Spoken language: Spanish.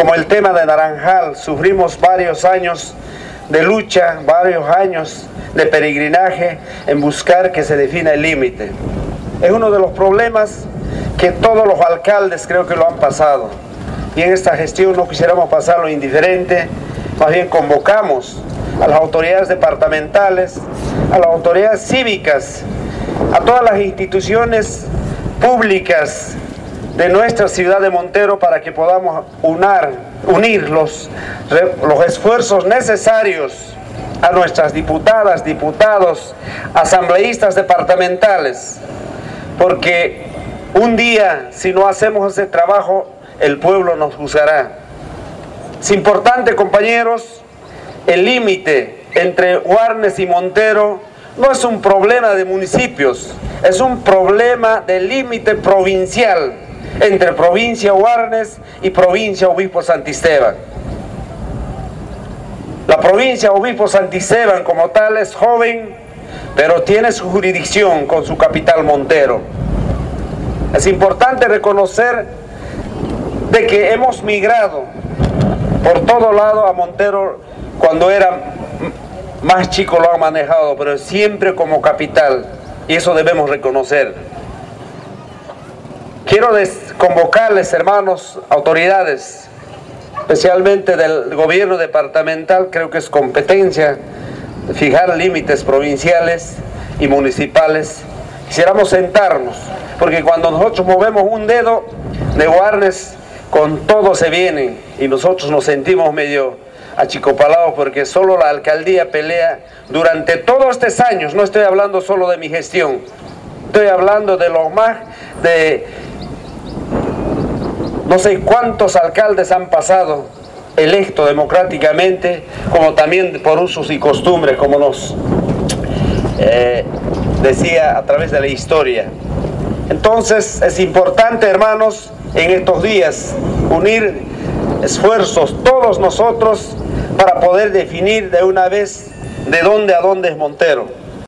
como el tema de Naranjal, sufrimos varios años de lucha, varios años de peregrinaje en buscar que se defina el límite. Es uno de los problemas que todos los alcaldes creo que lo han pasado. Y en esta gestión no quisiéramos pasarlo indiferente, más bien convocamos a las autoridades departamentales, a las autoridades cívicas, a todas las instituciones públicas de nuestra ciudad de Montero para que podamos unar, unir los, los esfuerzos necesarios a nuestras diputadas, diputados, asambleístas departamentales, porque un día si no hacemos ese trabajo, el pueblo nos juzgará. Es importante, compañeros, el límite entre Huarnes y Montero no es un problema de municipios, es un problema de límite provincial entre provincia Huarnes y provincia Obispo Santisteban. La provincia Obispo Santisteban como tal es joven, pero tiene su jurisdicción con su capital Montero. Es importante reconocer de que hemos migrado por todo lado a Montero cuando era más chico lo han manejado, pero siempre como capital, y eso debemos reconocer. Quiero convocarles, hermanos, autoridades, especialmente del gobierno departamental, creo que es competencia fijar límites provinciales y municipales. Quisiéramos sentarnos, porque cuando nosotros movemos un dedo de guarnes, con todo se vienen y nosotros nos sentimos medio achicopalados porque solo la alcaldía pelea durante todos estos años, no estoy hablando solo de mi gestión, estoy hablando de los más de no sé cuántos alcaldes han pasado electos democráticamente, como también por usos y costumbres, como nos eh, decía a través de la historia. Entonces es importante, hermanos, en estos días unir esfuerzos todos nosotros para poder definir de una vez de dónde a dónde es Montero.